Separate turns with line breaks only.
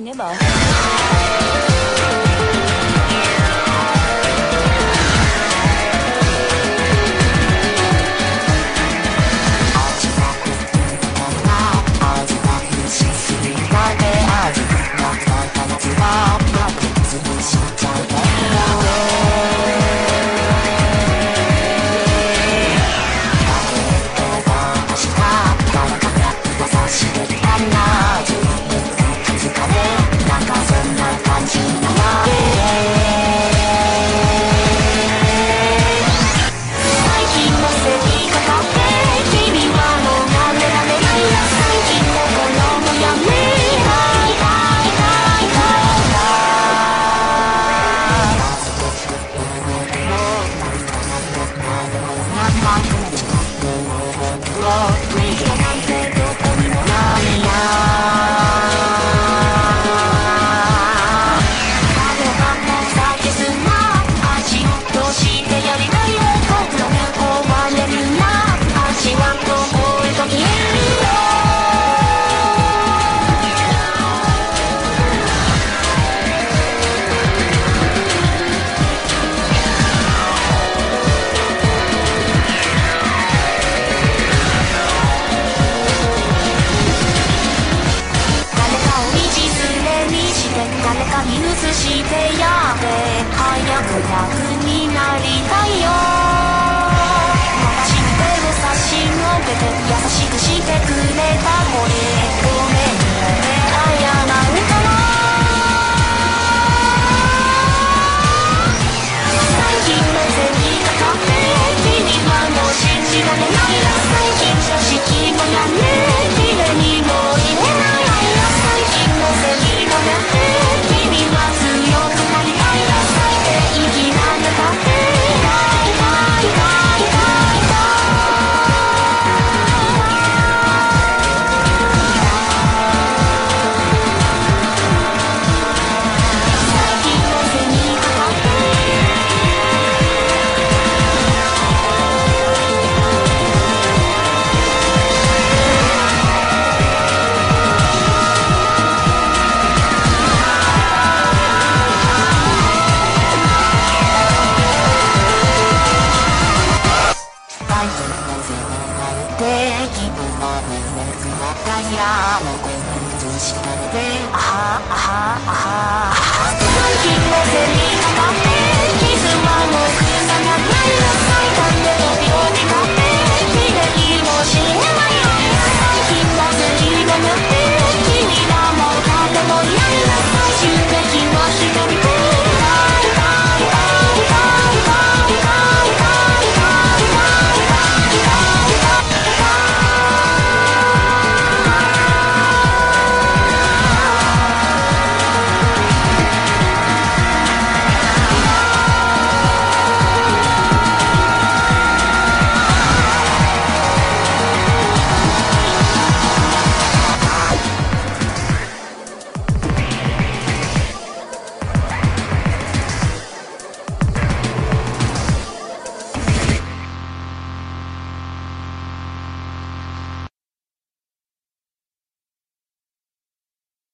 ねば最移してやれ早く楽になりたいよ。私に手を差し伸べて優しくしてくれたこれごめんね謝るから最近の背にかかって君はもう信じられないをで気分はねダイヤのコンしててあはあはあはあ。最近のせにかかって傷は